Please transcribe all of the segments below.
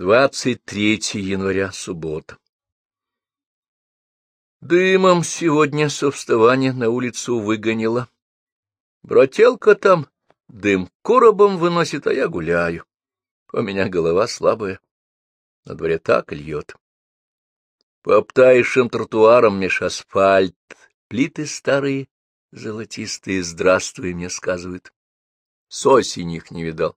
23 января, суббота. Дымом сегодня со вставания на улицу выгонила. Брателка там дым коробом выносит, а я гуляю. У меня голова слабая. На дворе так льет. По обтаившим тротуарам меж асфальт, плиты старые, золотистые, здравствуй, мне сказывают. С осени их не видал.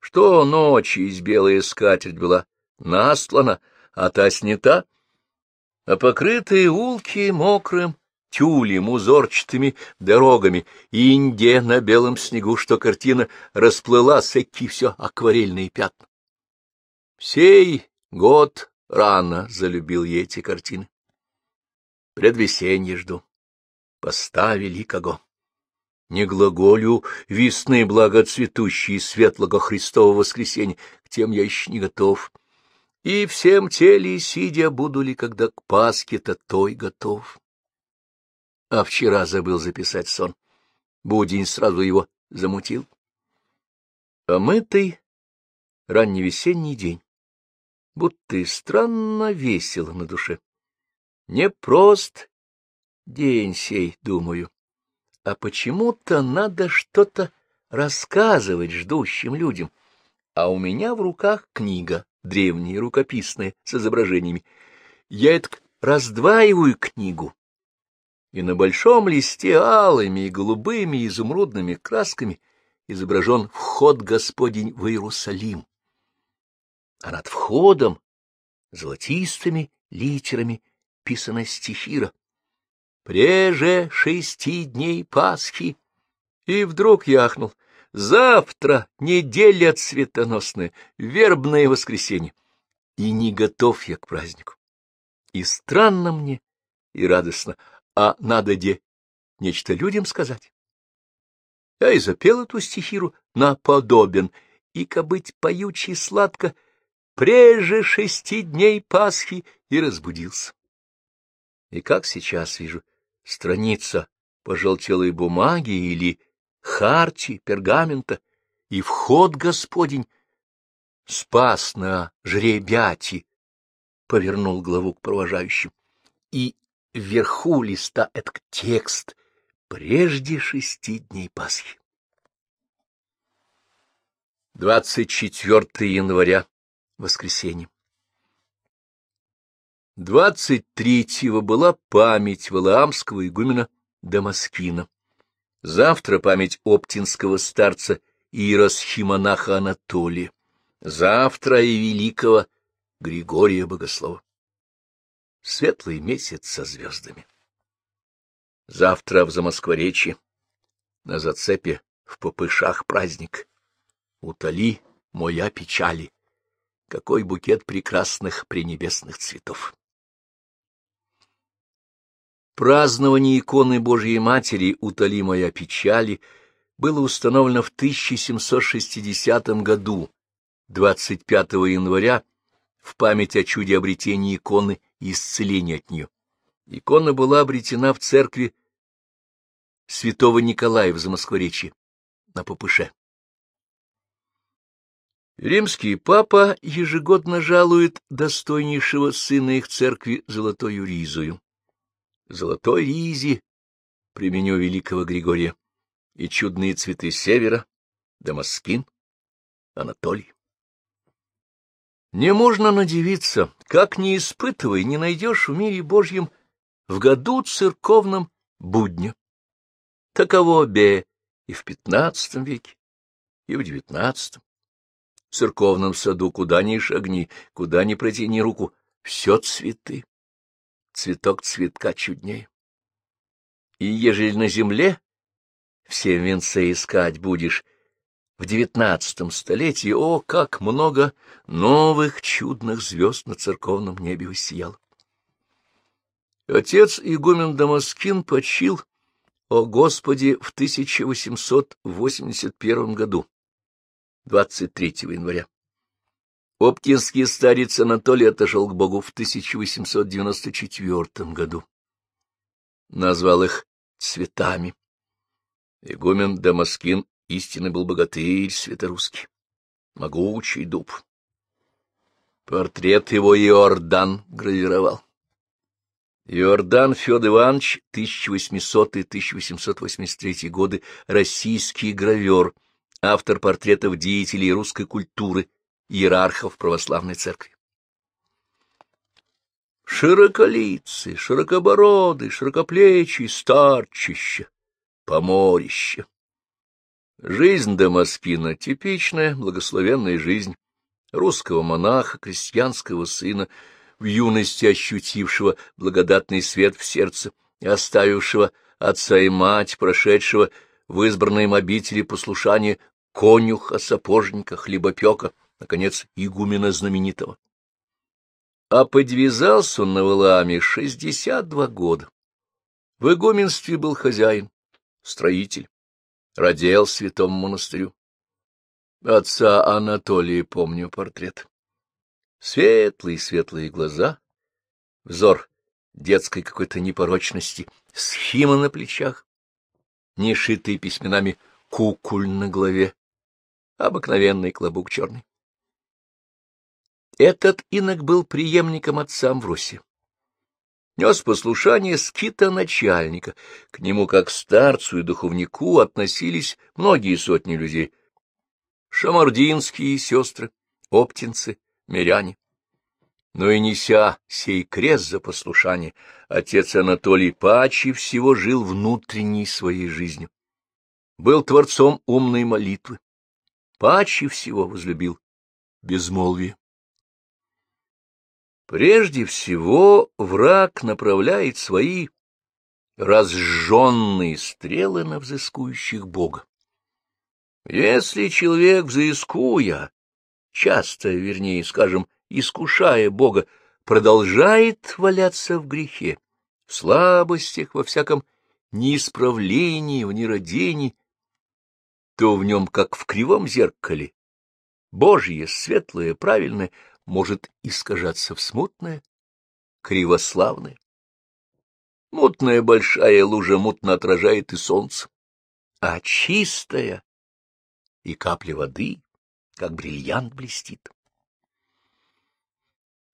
Что ночи из белая скатерть была настлана, а та снята, а покрытые улки мокрым тюлем, узорчатыми дорогами, и инде на белом снегу, что картина расплыла, сэки все акварельные пятна. Сей год рано залюбил я эти картины. Предвесенье жду. Поставили кого не глаголю весны благоцветущие светлого Христового воскресенья, к тем я еще не готов. И всем теле сидя буду ли, когда к Пасхе-то той готов. А вчера забыл записать сон. Будень сразу его замутил. А мытый ранневесенний день, будто и странно весело на душе. Не прост день сей, думаю а почему-то надо что-то рассказывать ждущим людям. А у меня в руках книга, древняя, рукописная, с изображениями. Я это раздваиваю книгу, и на большом листе алыми и голубыми изумрудными красками изображен вход Господень в Иерусалим. А над входом золотистыми литерами писана стихира преже шести дней Пасхи. И вдруг яхнул. Завтра неделя цветоносная, вербное воскресенье. И не готов я к празднику. И странно мне, и радостно, а надо де нечто людям сказать. Я и запел эту стихиру наподобен, и кобыть поючий сладко, преже шести дней Пасхи, и разбудился. И как сейчас вижу, страница пожелтелой бумаги или харти, пергамента, и вход Господень спас на жребяти, повернул главу к провожающим, и вверху листа этот текст прежде шести дней Пасхи. 24 января, воскресенье. Двадцать третьего была память Валаамского игумена Дамаскина. Завтра память оптинского старца иеросхимонаха Анатолия. Завтра и великого Григория Богослова. Светлый месяц со звездами. Завтра в Замоскворечье, на зацепе, в попышах праздник. Утоли моя печали, какой букет прекрасных пренебесных цветов. Празднование иконы Божьей Матери «Утоли моя печали» было установлено в 1760 году, 25 января, в память о чуде обретения иконы и исцеления от нее. Икона была обретена в церкви святого Николая в Замоскворечье, на Попыше. Римский папа ежегодно жалует достойнейшего сына их церкви золотою ризою золотой ризи, применю великого Григория, и чудные цветы севера, Дамаскин, Анатолий. Не можно надевиться, как не испытывай, не найдешь в мире Божьем в году церковном будня. Таково бе и в пятнадцатом веке, и в девятнадцатом. В церковном саду куда ни шагни, куда ни протяни руку, все цветы цветок цветка чуднее. И ежели на земле все венцы искать будешь, в девятнадцатом столетии, о, как много новых чудных звезд на церковном небе воссиял. Отец игумен Дамаскин почил, о Господи, в 1881 году, 23 января. Оптинский старец Анатолий отошел к Богу в 1894 году. Назвал их цветами. Игумен Дамаскин истинно был богатырь светорусский, могучий дуб. Портрет его Иордан гравировал. Иордан Федор Иванович, 1800-1883 годы, российский гравер, автор портретов деятелей русской культуры, иерархов православной церкви. Широколицый, широкобородый, широкоплечий, старчище, поморище. Жизнь Дамаскина — типичная благословенная жизнь русского монаха, крестьянского сына, в юности ощутившего благодатный свет в сердце оставившего отца и мать, прошедшего в избранной обители послушание конюха, сапожника, хлебопека, наконец, игумена знаменитого. А подвязался он на Валааме шестьдесят два года. В игуменстве был хозяин, строитель, родил святому монастырю. Отца Анатолия помню портрет. Светлые-светлые глаза, взор детской какой-то непорочности, схема на плечах, не шитый письменами кукуль на голове, обыкновенный клобук черный. Этот инок был преемником отца Амвросия. Нес послушание скита начальника. К нему, как старцу и духовнику, относились многие сотни людей, шамардинские сестры, оптинцы, миряне. Но и неся сей крест за послушание, отец Анатолий паче всего жил внутренней своей жизнью. Был творцом умной молитвы, паче всего возлюбил безмолвие. Прежде всего враг направляет свои разжженные стрелы на взыскующих Бога. Если человек, взыскуя, часто, вернее, скажем, искушая Бога, продолжает валяться в грехе, в слабостях, во всяком неисправлении, в нерадении, то в нем, как в кривом зеркале, Божье, светлое, правильное, может искажаться в смутное, кривославное. Мутная большая лужа мутно отражает и солнце, а чистая и капля воды, как бриллиант, блестит.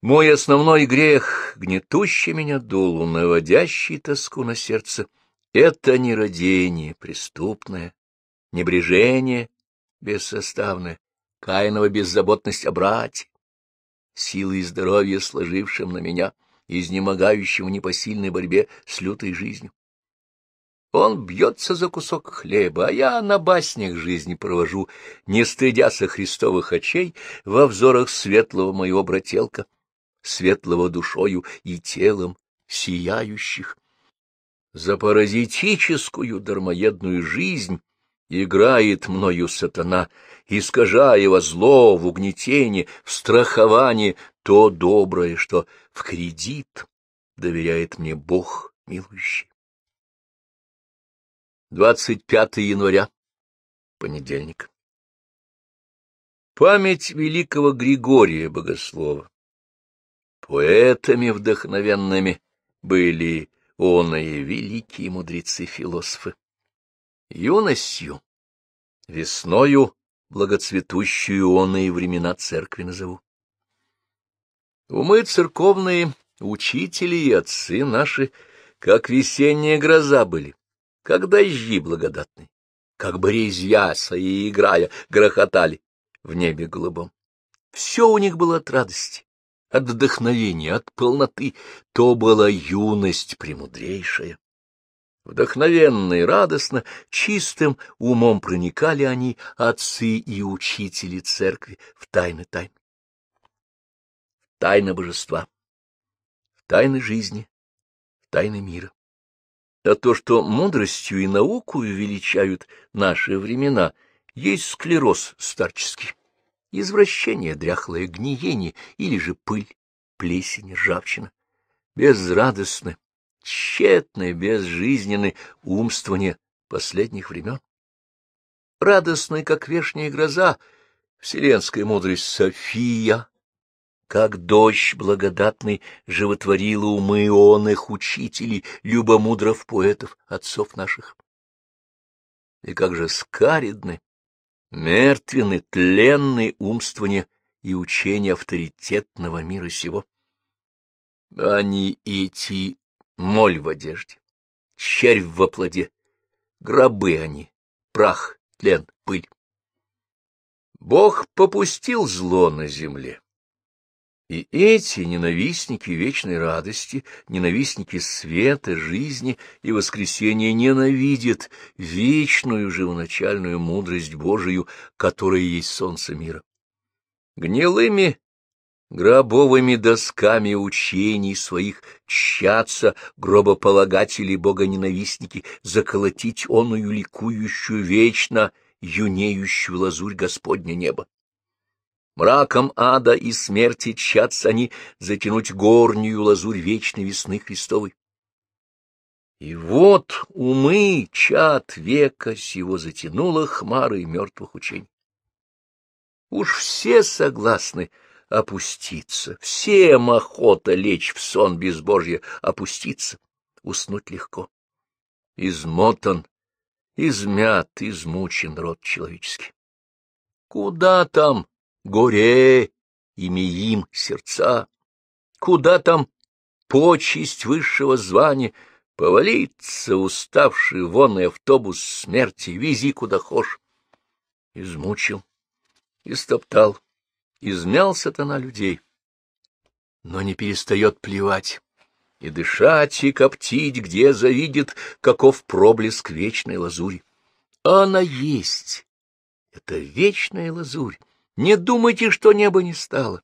Мой основной грех, гнетущий меня дулу, наводящий тоску на сердце, это нерадение преступное, небрежение бессоставное, каинова беззаботность о брате, силы и здоровье, сложившим на меня, изнемогающим в непосильной борьбе с лютой жизнью. Он бьется за кусок хлеба, а я на баснях жизни провожу, не стыдяся христовых очей во взорах светлого моего брателка, светлого душою и телом сияющих. За паразитическую дармоедную жизнь играет мною сатана, искажая во зло, в угнетение, в страхование то доброе, что в кредит доверяет мне Бог милующий. 25 января, понедельник. Память великого Григория Богослова. Поэтами вдохновенными были он и великие мудрецы-философы. Юностью, весною благоцветущую он и времена церкви назову. Умы церковные, учители и отцы наши, как весенняя гроза были как дожди благодатные, как бы и играя, грохотали в небе голубом. Все у них было от радости, от вдохновения, от полноты. То была юность премудрейшая. Вдохновенно и радостно, чистым умом проникали они, отцы и учители церкви, в тайны тайн. В тайны божества, в тайны жизни, в тайны мира а то, что мудростью и наукою величают наши времена, есть склероз старческий, извращение, дряхлое гниение или же пыль, плесень, ржавчина, безрадостное, тщетное, безжизненное умствование последних времен. Радостная, как вешняя гроза, вселенская мудрость София, как дождь благодатный животворила умы он их учителей, любомудров поэтов, отцов наших. И как же скаридны, мертвенны, тленны умствования и учения авторитетного мира сего. Они эти моль в одежде, червь в оплоде, гробы они, прах, тлен, пыль. Бог попустил зло на земле. И эти ненавистники вечной радости, ненавистники света, жизни и воскресения ненавидят вечную живоначальную мудрость Божию, которая есть солнце мира. Гнилыми гробовыми досками учений своих тщатся гробополагатели богоненавистники заколотить оную ликующую вечно юнеющую лазурь Господня неба. Мраком ада и смерти тщатся они затянуть горнюю лазурь вечной весны Христовой. И вот умы чад века сего затянуло хмарой мертвых учений. Уж все согласны опуститься, всем охота лечь в сон безбожье, опуститься, уснуть легко. Измотан, измят, измучен род человеческий. Куда там горе, имеим сердца? Куда там почесть высшего звания, повалиться уставший вонный автобус смерти, вези куда хошь? Измучил, истоптал, измялся-то на людей, но не перестает плевать и дышать, и коптить, где завидит, каков проблеск вечной лазури. Она есть. Это вечная лазурь. Не думайте, что небо не стало.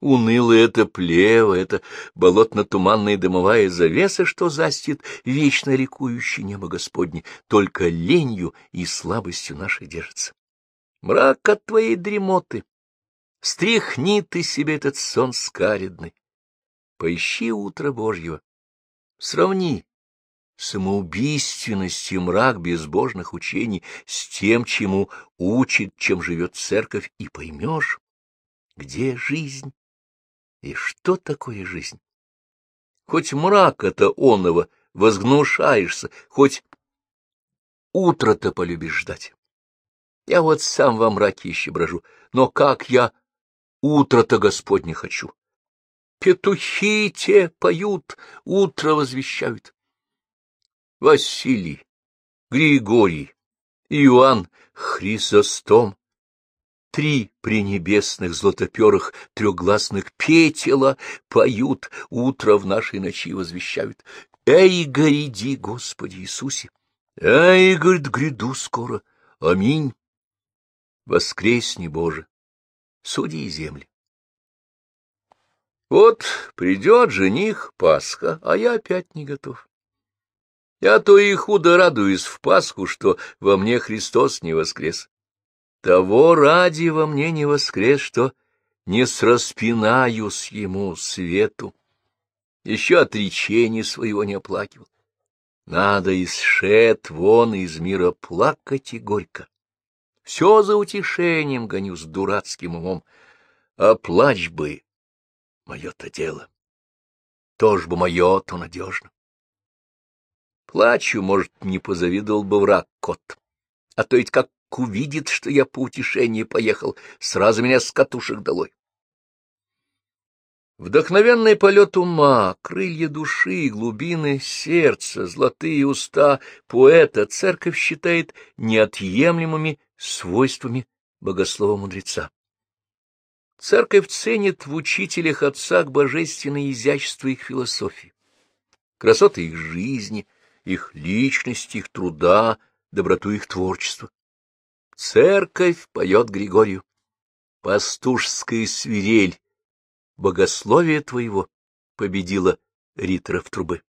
Унылое это плево, это болотно-туманная дымовая завеса, что застит вечно рекующее небо Господне, только ленью и слабостью нашей держится. Мрак от твоей дремоты, Стряхни ты себе этот сон скаредный. Поищи утро Божьего. Сравни самоубийственность и мрак безбожных учений с тем, чему учит, чем живет церковь, и поймешь, где жизнь и что такое жизнь. Хоть мрак это оного возгнушаешься, хоть утро-то полюбишь ждать. Я вот сам во мраке еще брожу, но как я Утро-то Господне хочу. Петухи те поют, утро возвещают. Василий, Григорий, Иоанн, Хризостом, три пренебесных златоперых трехгласных петела поют, утро в нашей ночи возвещают. Эй, гряди, Господи Иисусе! Эй, говорит, гряду скоро. Аминь. Воскресни, Боже! Судьи земли. Вот придет жених Пасха, а я опять не готов. Я то и худо радуюсь в Пасху, что во мне Христос не воскрес. Того ради во мне не воскрес, что не сраспинаюсь ему свету. Еще отречение своего не оплакивал. Надо исшет вон из мира плакать и горько. Все за утешением гоню с дурацким умом. А плач бы, мое-то дело. Тоже бы мое, то надежно. Плачу, может, не позавидовал бы враг кот. А то ведь как увидит, что я по утешению поехал, сразу меня с катушек долой. Вдохновенный полет ума, крылья души, глубины сердца, золотые уста поэта церковь считает неотъемлемыми свойствами богослова-мудреца. Церковь ценит в учителях отцах божественное изящество их философии, красоты их жизни, их личности, их труда, доброту их творчества. Церковь поет Григорию, пастушская свирель, богословие твоего победила риторов трубы.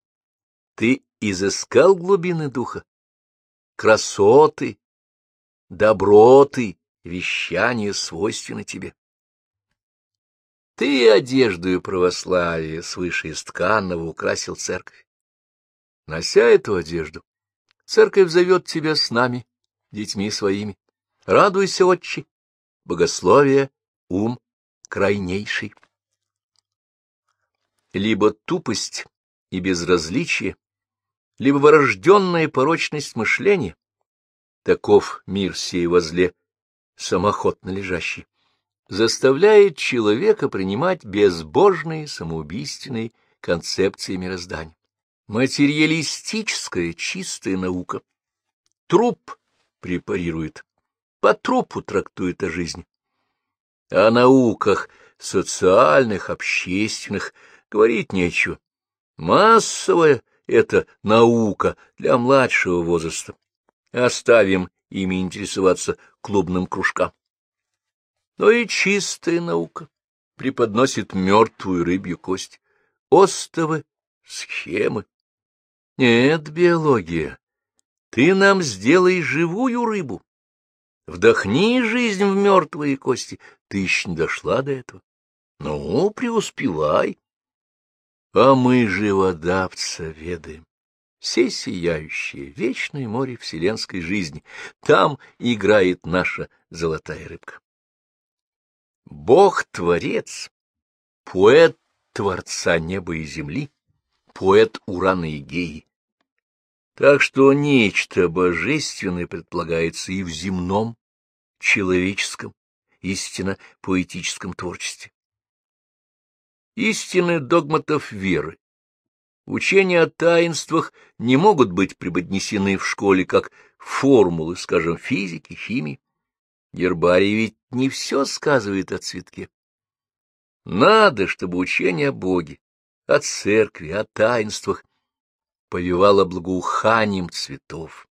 Ты изыскал глубины духа, красоты, доброты, вещания свойственны тебе. Ты одеждою православия свыше из тканного украсил церковь. Нося эту одежду, церковь зовет тебя с нами, детьми своими. Радуйся, отче, богословие, ум крайнейший либо тупость и безразличие, либо врожденная порочность мышления. Таков мир сей возле самохотно лежащий. заставляет человека принимать безбожные самоубийственные концепции мироздания. Материалистическая чистая наука. Труп препарирует, по трупу трактует о жизни. О науках социальных, общественных говорить нечего. Массовая — это наука для младшего возраста. Оставим ими интересоваться клубным кружкам. Но и чистая наука преподносит мертвую рыбью кость, остовы, схемы. Нет, биология, ты нам сделай живую рыбу. Вдохни жизнь в мертвые кости, ты еще не дошла до этого. Ну, преуспевай. А мы живодавца ведаем, все сияющее, вечное море вселенской жизни. Там играет наша золотая рыбка. Бог-творец, поэт Творца неба и земли, поэт Урана и Геи. Так что нечто божественное предполагается и в земном, человеческом, истинно поэтическом творчестве. Истины догматов веры, учения о таинствах не могут быть преподнесены в школе как формулы, скажем, физики, химии. Гербарий ведь не все сказывает о цветке. Надо, чтобы учение о Боге, о церкви, о таинствах повивало благоуханием цветов,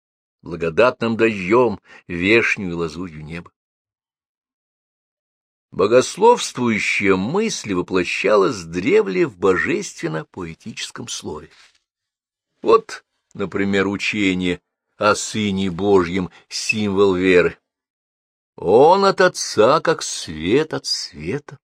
благодатным дождем, вешнюю и лазурью неба. Богословствующая мысль воплощалась древле в божественно-поэтическом слове. Вот, например, учение о Сыне Божьем, символ веры. Он от Отца, как свет от света.